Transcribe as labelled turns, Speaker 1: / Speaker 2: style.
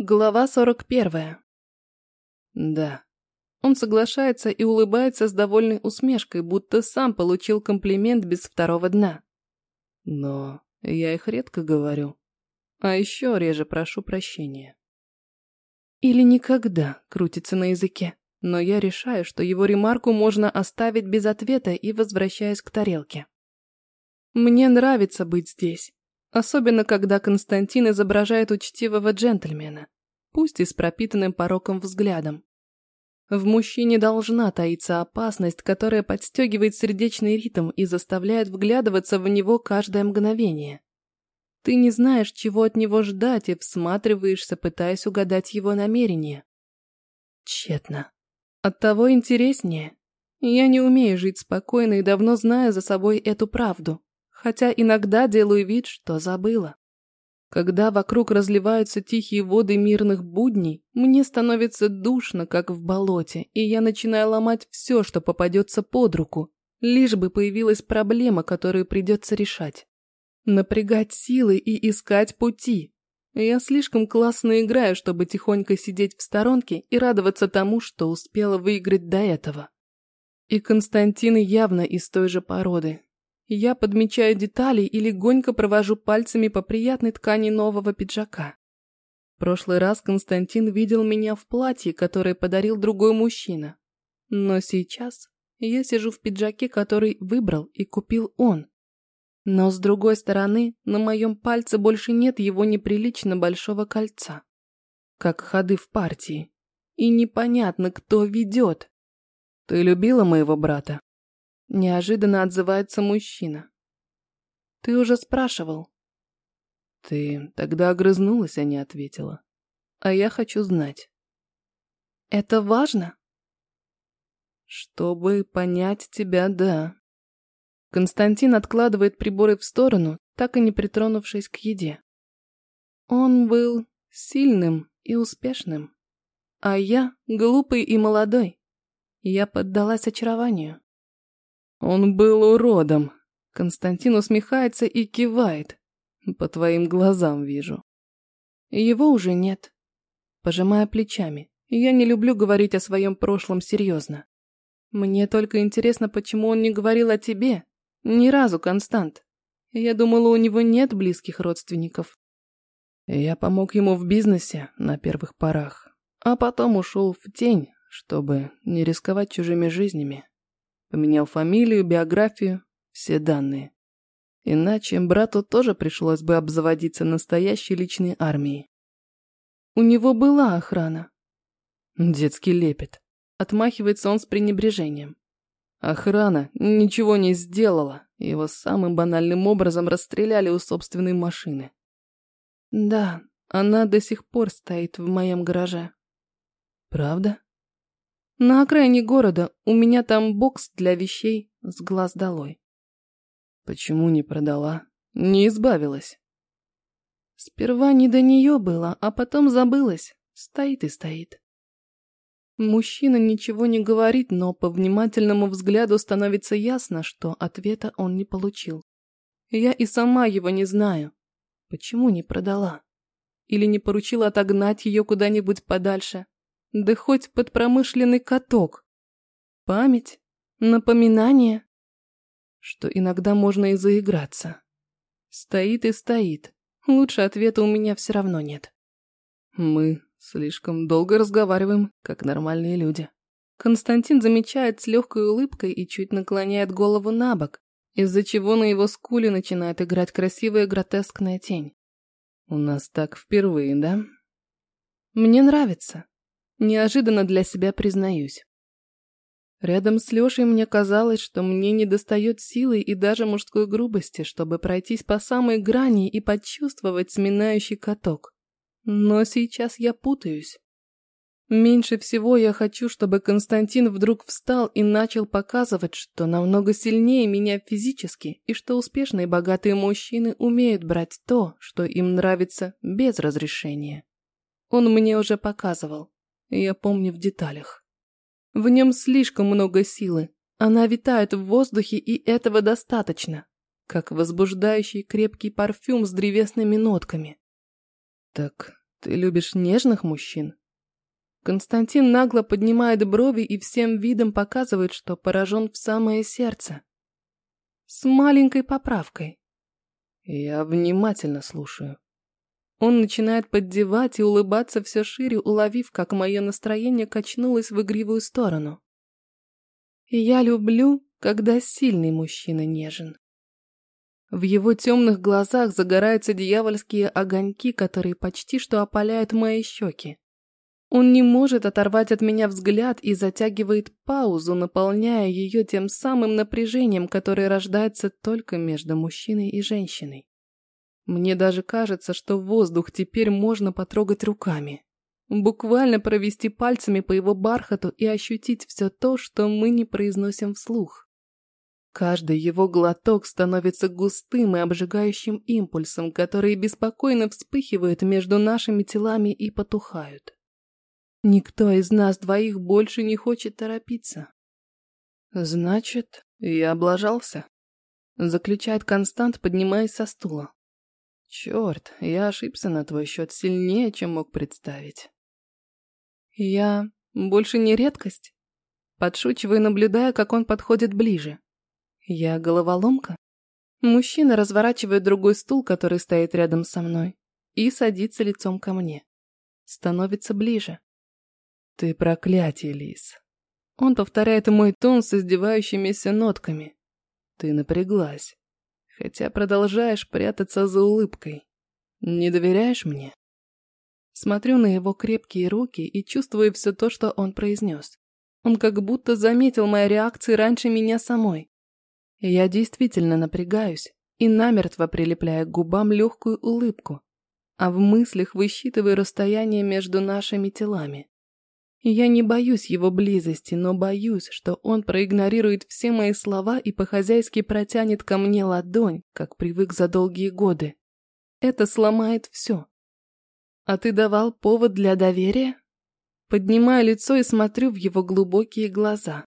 Speaker 1: Глава 41. Да. Он соглашается и улыбается с довольной усмешкой, будто сам получил комплимент без второго дна. Но я их редко говорю. А еще реже прошу прощения. Или никогда крутится на языке. Но я решаю, что его ремарку можно оставить без ответа и возвращаюсь к тарелке. Мне нравится быть здесь. Особенно, когда Константин изображает учтивого джентльмена, пусть и с пропитанным пороком взглядом. В мужчине должна таиться опасность, которая подстегивает сердечный ритм и заставляет вглядываться в него каждое мгновение. Ты не знаешь, чего от него ждать, и всматриваешься, пытаясь угадать его намерения. Тщетно. Оттого интереснее. Я не умею жить спокойно и давно знаю за собой эту правду хотя иногда делаю вид, что забыла. Когда вокруг разливаются тихие воды мирных будней, мне становится душно, как в болоте, и я начинаю ломать все, что попадется под руку, лишь бы появилась проблема, которую придется решать. Напрягать силы и искать пути. Я слишком классно играю, чтобы тихонько сидеть в сторонке и радоваться тому, что успела выиграть до этого. И Константин явно из той же породы, я подмечаю детали и легонько провожу пальцами по приятной ткани нового пиджака. Прошлый раз Константин видел меня в платье, которое подарил другой мужчина. Но сейчас я сижу в пиджаке, который выбрал и купил он. Но с другой стороны, на моем пальце больше нет его неприлично большого кольца. Как ходы в партии. И непонятно, кто ведет. Ты любила моего брата? Неожиданно отзывается мужчина. Ты уже спрашивал. Ты тогда огрызнулась, а не ответила. А я хочу знать. Это важно? Чтобы понять тебя, да. Константин откладывает приборы в сторону, так и не притронувшись к еде. Он был сильным и успешным, а я глупый и молодой. Я поддалась очарованию. Он был уродом. Константин усмехается и кивает. По твоим глазам вижу. Его уже нет. Пожимая плечами. Я не люблю говорить о своем прошлом серьезно. Мне только интересно, почему он не говорил о тебе. Ни разу, Констант. Я думала, у него нет близких родственников. Я помог ему в бизнесе на первых порах, а потом ушел в тень, чтобы не рисковать чужими жизнями. Поменял фамилию, биографию, все данные. Иначе брату тоже пришлось бы обзаводиться настоящей личной армией. У него была охрана. Детский лепет. Отмахивается он с пренебрежением. Охрана ничего не сделала. Его самым банальным образом расстреляли у собственной машины. Да, она до сих пор стоит в моем гараже. Правда? На окраине города у меня там бокс для вещей с глаз долой. Почему не продала? Не избавилась? Сперва не до нее было, а потом забылась. Стоит и стоит. Мужчина ничего не говорит, но по внимательному взгляду становится ясно, что ответа он не получил. Я и сама его не знаю. Почему не продала? Или не поручила отогнать ее куда-нибудь подальше? Да хоть под промышленный каток. Память, напоминание, что иногда можно и заиграться. Стоит и стоит. Лучше ответа у меня все равно нет. Мы слишком долго разговариваем, как нормальные люди. Константин замечает с легкой улыбкой и чуть наклоняет голову на бок, из-за чего на его скуле начинает играть красивая гротескная тень. У нас так впервые, да? Мне нравится. Неожиданно для себя признаюсь. Рядом с Лешей мне казалось, что мне недостает силы и даже мужской грубости, чтобы пройтись по самой грани и почувствовать сминающий каток. Но сейчас я путаюсь. Меньше всего я хочу, чтобы Константин вдруг встал и начал показывать, что намного сильнее меня физически, и что успешные богатые мужчины умеют брать то, что им нравится, без разрешения. Он мне уже показывал. Я помню в деталях. В нем слишком много силы. Она витает в воздухе, и этого достаточно. Как возбуждающий крепкий парфюм с древесными нотками. Так Ты любишь нежных мужчин? Константин нагло поднимает брови и всем видом показывает, что поражен в самое сердце. С маленькой поправкой. Я внимательно слушаю. Он начинает поддевать и улыбаться все шире, уловив, как мое настроение качнулось в игривую сторону. я люблю, когда сильный мужчина нежен. В его темных глазах загораются дьявольские огоньки, которые почти что опаляют мои щеки. Он не может оторвать от меня взгляд и затягивает паузу, наполняя ее тем самым напряжением, которое рождается только между мужчиной и женщиной. Мне даже кажется, что воздух теперь можно потрогать руками. Буквально провести пальцами по его бархату и ощутить все то, что мы не произносим вслух. Каждый его глоток становится густым и обжигающим импульсом, которые беспокойно вспыхивают между нашими телами и потухают. Никто из нас двоих больше не хочет торопиться. Значит, я облажался. Заключает Констант, поднимаясь со стула. Черт, я ошибся на твой счет сильнее, чем мог представить. Я больше не редкость? Подшучиваю, наблюдая, как он подходит ближе. Я головоломка? Мужчина разворачивает другой стул, который стоит рядом со мной, и садится лицом ко мне. Становится ближе. «Ты проклятие, Лис!» Он повторяет мой тон с издевающимися нотками. «Ты напряглась, хотя продолжаешь прятаться за улыбкой. Не доверяешь мне?» Смотрю на его крепкие руки и чувствую все то, что он произнес. Он как будто заметил мои реакции раньше меня самой. Я действительно напрягаюсь и намертво прилепляю к губам легкую улыбку, а в мыслях высчитываю расстояние между нашими телами. Я не боюсь его близости, но боюсь, что он проигнорирует все мои слова и по-хозяйски протянет ко мне ладонь, как привык за долгие годы. Это сломает все. А ты давал повод для доверия? Поднимаю лицо и смотрю в его глубокие глаза.